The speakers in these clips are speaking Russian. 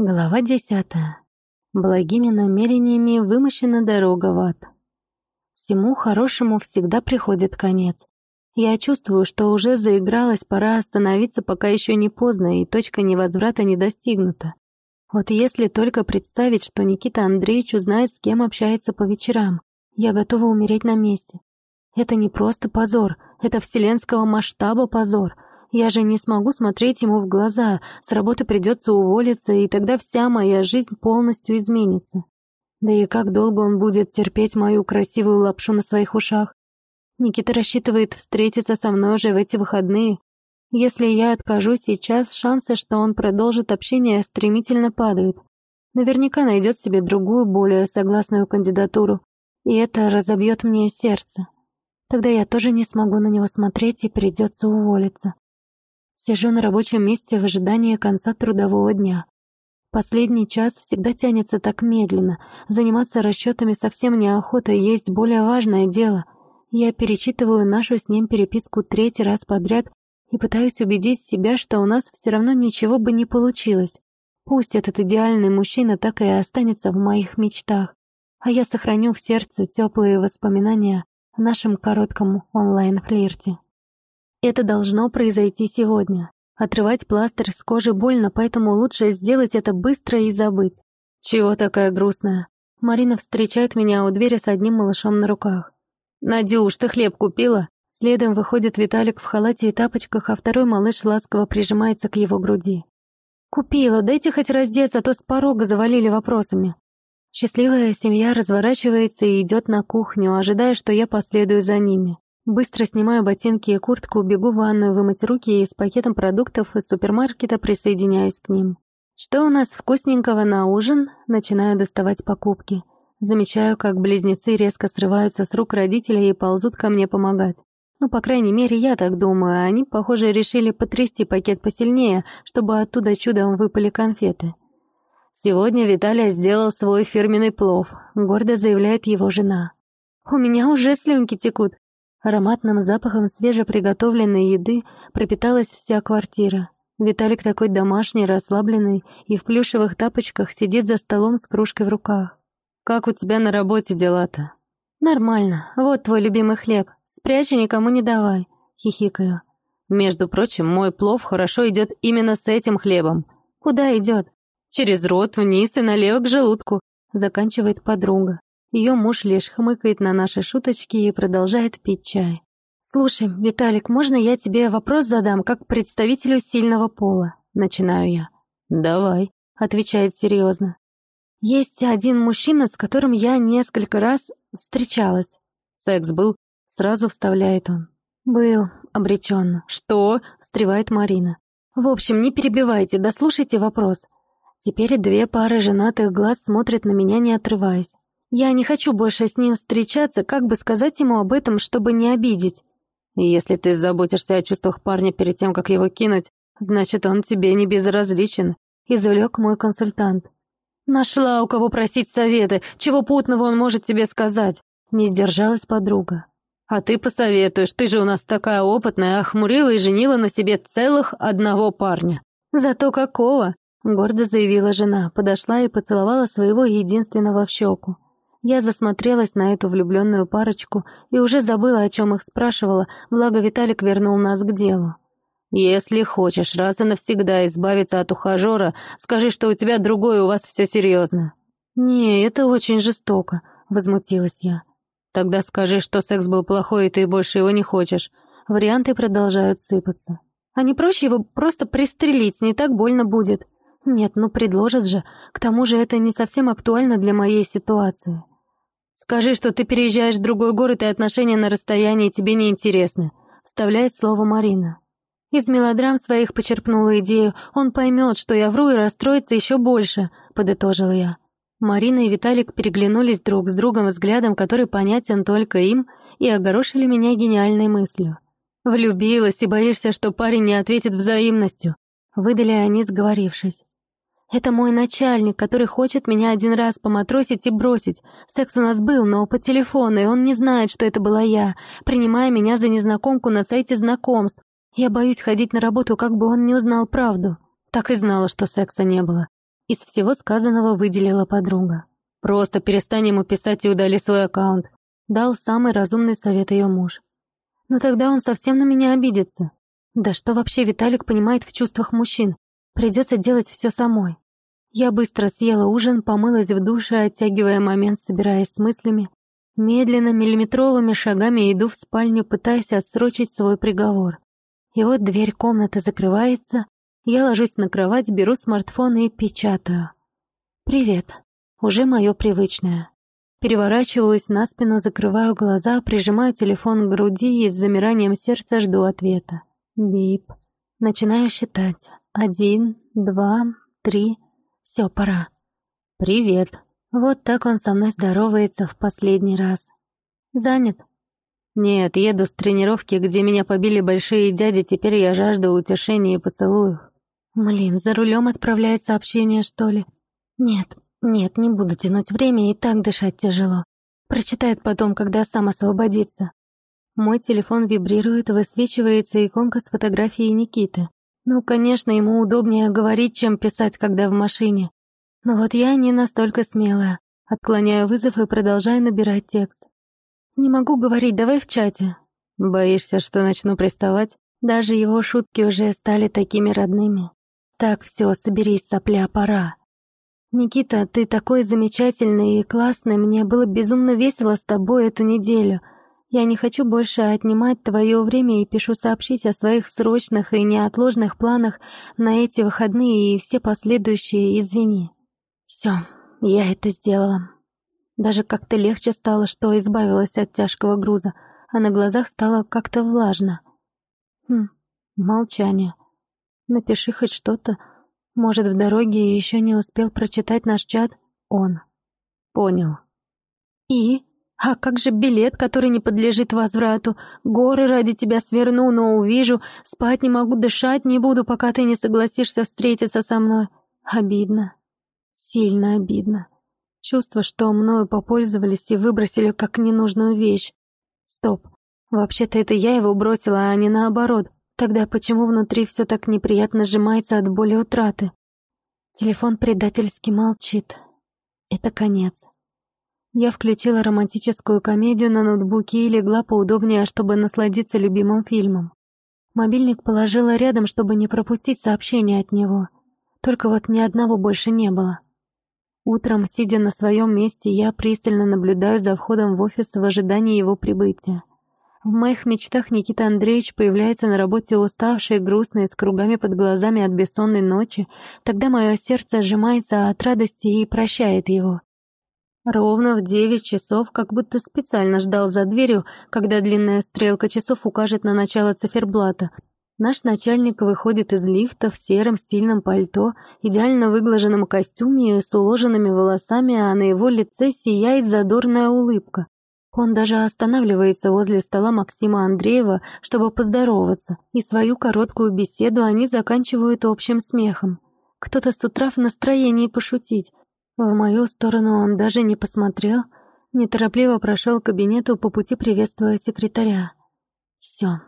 Глава десятая. Благими намерениями вымощена дорога в ад. Всему хорошему всегда приходит конец. Я чувствую, что уже заигралась, пора остановиться, пока еще не поздно, и точка невозврата не достигнута. Вот если только представить, что Никита Андреевич узнает, с кем общается по вечерам, я готова умереть на месте. Это не просто позор, это вселенского масштаба позор — я же не смогу смотреть ему в глаза, с работы придется уволиться, и тогда вся моя жизнь полностью изменится. Да и как долго он будет терпеть мою красивую лапшу на своих ушах? Никита рассчитывает встретиться со мной уже в эти выходные. Если я откажусь сейчас, шансы, что он продолжит общение, стремительно падают. Наверняка найдет себе другую, более согласную кандидатуру, и это разобьет мне сердце. Тогда я тоже не смогу на него смотреть и придется уволиться. Сижу на рабочем месте в ожидании конца трудового дня. Последний час всегда тянется так медленно. Заниматься расчетами совсем неохота, есть более важное дело. Я перечитываю нашу с ним переписку третий раз подряд и пытаюсь убедить себя, что у нас все равно ничего бы не получилось. Пусть этот идеальный мужчина так и останется в моих мечтах, а я сохраню в сердце теплые воспоминания о нашем коротком онлайн-флирте. Это должно произойти сегодня. Отрывать пластырь с кожи больно, поэтому лучше сделать это быстро и забыть. Чего такая грустная? Марина встречает меня у двери с одним малышом на руках. «Надюш, ты хлеб купила?» Следом выходит Виталик в халате и тапочках, а второй малыш ласково прижимается к его груди. «Купила, дайте хоть раздеться, а то с порога завалили вопросами». Счастливая семья разворачивается и идет на кухню, ожидая, что я последую за ними. Быстро снимаю ботинки и куртку, бегу в ванную вымыть руки и с пакетом продуктов из супермаркета присоединяюсь к ним. Что у нас вкусненького на ужин? Начинаю доставать покупки. Замечаю, как близнецы резко срываются с рук родителей и ползут ко мне помогать. Ну, по крайней мере, я так думаю, они, похоже, решили потрясти пакет посильнее, чтобы оттуда чудом выпали конфеты. Сегодня Виталий сделал свой фирменный плов, гордо заявляет его жена. У меня уже слюнки текут. Ароматным запахом свежеприготовленной еды пропиталась вся квартира. Виталик такой домашний, расслабленный и в плюшевых тапочках сидит за столом с кружкой в руках. «Как у тебя на работе дела-то?» «Нормально. Вот твой любимый хлеб. Спрячь и никому не давай», — хихикаю. «Между прочим, мой плов хорошо идет именно с этим хлебом». «Куда идет?» «Через рот, вниз и налево к желудку», — заканчивает подруга. Ее муж лишь хмыкает на наши шуточки и продолжает пить чай. «Слушай, Виталик, можно я тебе вопрос задам, как представителю сильного пола?» Начинаю я. «Давай», — отвечает серьезно. «Есть один мужчина, с которым я несколько раз встречалась». «Секс был?» — сразу вставляет он. «Был», — обреченно. «Что?» — встревает Марина. «В общем, не перебивайте, дослушайте вопрос». Теперь две пары женатых глаз смотрят на меня, не отрываясь. Я не хочу больше с ним встречаться, как бы сказать ему об этом, чтобы не обидеть. Если ты заботишься о чувствах парня перед тем, как его кинуть, значит, он тебе не безразличен, извлек мой консультант. Нашла у кого просить советы, чего путного он может тебе сказать. Не сдержалась подруга. А ты посоветуешь, ты же у нас такая опытная, охмурила и женила на себе целых одного парня. Зато какого? Гордо заявила жена, подошла и поцеловала своего единственного в щеку. Я засмотрелась на эту влюбленную парочку и уже забыла, о чем их спрашивала, благо Виталик вернул нас к делу. «Если хочешь раз и навсегда избавиться от ухажера, скажи, что у тебя другое, у вас все серьезно». «Не, это очень жестоко», — возмутилась я. «Тогда скажи, что секс был плохой, и ты больше его не хочешь». Варианты продолжают сыпаться. «А не проще его просто пристрелить, не так больно будет». «Нет, ну предложат же. К тому же это не совсем актуально для моей ситуации». «Скажи, что ты переезжаешь в другой город, и отношения на расстоянии тебе не интересны», — вставляет слово Марина. Из мелодрам своих почерпнула идею. Он поймет, что я вру и расстроится еще больше, подытожила я. Марина и Виталик переглянулись друг с другом взглядом, который понятен только им, и огорошили меня гениальной мыслью. «Влюбилась и боишься, что парень не ответит взаимностью», — выдали они, сговорившись. Это мой начальник, который хочет меня один раз поматросить и бросить. Секс у нас был, но по телефону, и он не знает, что это была я, принимая меня за незнакомку на сайте знакомств. Я боюсь ходить на работу, как бы он не узнал правду. Так и знала, что секса не было. из всего сказанного выделила подруга. «Просто перестань ему писать и удали свой аккаунт», — дал самый разумный совет ее муж. «Но тогда он совсем на меня обидится. Да что вообще Виталик понимает в чувствах мужчин? Придется делать все самой». Я быстро съела ужин, помылась в душе, оттягивая момент, собираясь с мыслями. Медленно, миллиметровыми шагами иду в спальню, пытаясь отсрочить свой приговор. И вот дверь комнаты закрывается, я ложусь на кровать, беру смартфон и печатаю. «Привет». Уже мое привычное. Переворачиваюсь на спину, закрываю глаза, прижимаю телефон к груди и с замиранием сердца жду ответа. Бип. Начинаю считать. Один, два, три. Все, пора. «Привет». Вот так он со мной здоровается в последний раз. «Занят?» «Нет, еду с тренировки, где меня побили большие дяди, теперь я жажду утешения и поцелуев». Блин, за рулем отправляет сообщение, что ли? Нет, нет, не буду тянуть время, и так дышать тяжело. Прочитает потом, когда сам освободится. Мой телефон вибрирует, высвечивается иконка с фотографией Никиты. Ну, конечно, ему удобнее говорить, чем писать, когда в машине. Но вот я не настолько смелая. Отклоняю вызов и продолжаю набирать текст. Не могу говорить, давай в чате. Боишься, что начну приставать? Даже его шутки уже стали такими родными. Так, все, соберись, сопля, пора. Никита, ты такой замечательный и классный, мне было безумно весело с тобой эту неделю. Я не хочу больше отнимать твое время и пишу сообщить о своих срочных и неотложных планах на эти выходные и все последующие, извини. Все, я это сделала. Даже как-то легче стало, что избавилась от тяжкого груза, а на глазах стало как-то влажно. Хм, молчание. Напиши хоть что-то. Может, в дороге еще не успел прочитать наш чат? Он. Понял. И? А как же билет, который не подлежит возврату? Горы ради тебя сверну, но увижу. Спать не могу, дышать не буду, пока ты не согласишься встретиться со мной. Обидно. Сильно обидно. Чувство, что мною попользовались и выбросили как ненужную вещь. Стоп. Вообще-то это я его бросила, а не наоборот. Тогда почему внутри все так неприятно сжимается от боли утраты? Телефон предательски молчит. Это конец. Я включила романтическую комедию на ноутбуке и легла поудобнее, чтобы насладиться любимым фильмом. Мобильник положила рядом, чтобы не пропустить сообщение от него. Только вот ни одного больше не было. Утром, сидя на своем месте, я пристально наблюдаю за входом в офис в ожидании его прибытия. В моих мечтах Никита Андреевич появляется на работе уставший, грустный, с кругами под глазами от бессонной ночи. Тогда мое сердце сжимается от радости и прощает его. Ровно в девять часов, как будто специально ждал за дверью, когда длинная стрелка часов укажет на начало циферблата. Наш начальник выходит из лифта в сером стильном пальто, идеально выглаженном костюме с уложенными волосами, а на его лице сияет задорная улыбка. Он даже останавливается возле стола Максима Андреева, чтобы поздороваться, и свою короткую беседу они заканчивают общим смехом. Кто-то с утра в настроении пошутить. В мою сторону он даже не посмотрел, неторопливо прошел к кабинету по пути приветствуя секретаря. Все,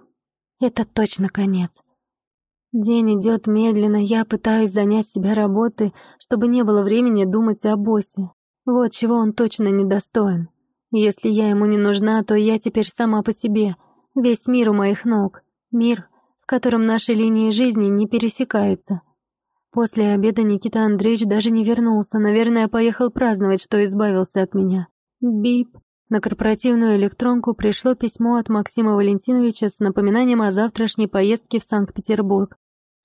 это точно конец. День идет медленно, я пытаюсь занять себя работой, чтобы не было времени думать о боссе. Вот чего он точно недостоин. Если я ему не нужна, то я теперь сама по себе. Весь мир у моих ног. Мир, в котором наши линии жизни не пересекаются. После обеда Никита Андреевич даже не вернулся. Наверное, поехал праздновать, что избавился от меня. Бип. На корпоративную электронку пришло письмо от Максима Валентиновича с напоминанием о завтрашней поездке в Санкт-Петербург.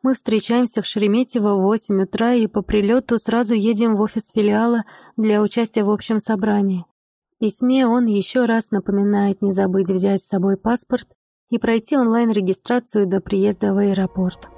Мы встречаемся в Шереметьево в 8 утра и по прилету сразу едем в офис филиала для участия в общем собрании. В письме он еще раз напоминает не забыть взять с собой паспорт и пройти онлайн-регистрацию до приезда в аэропорт.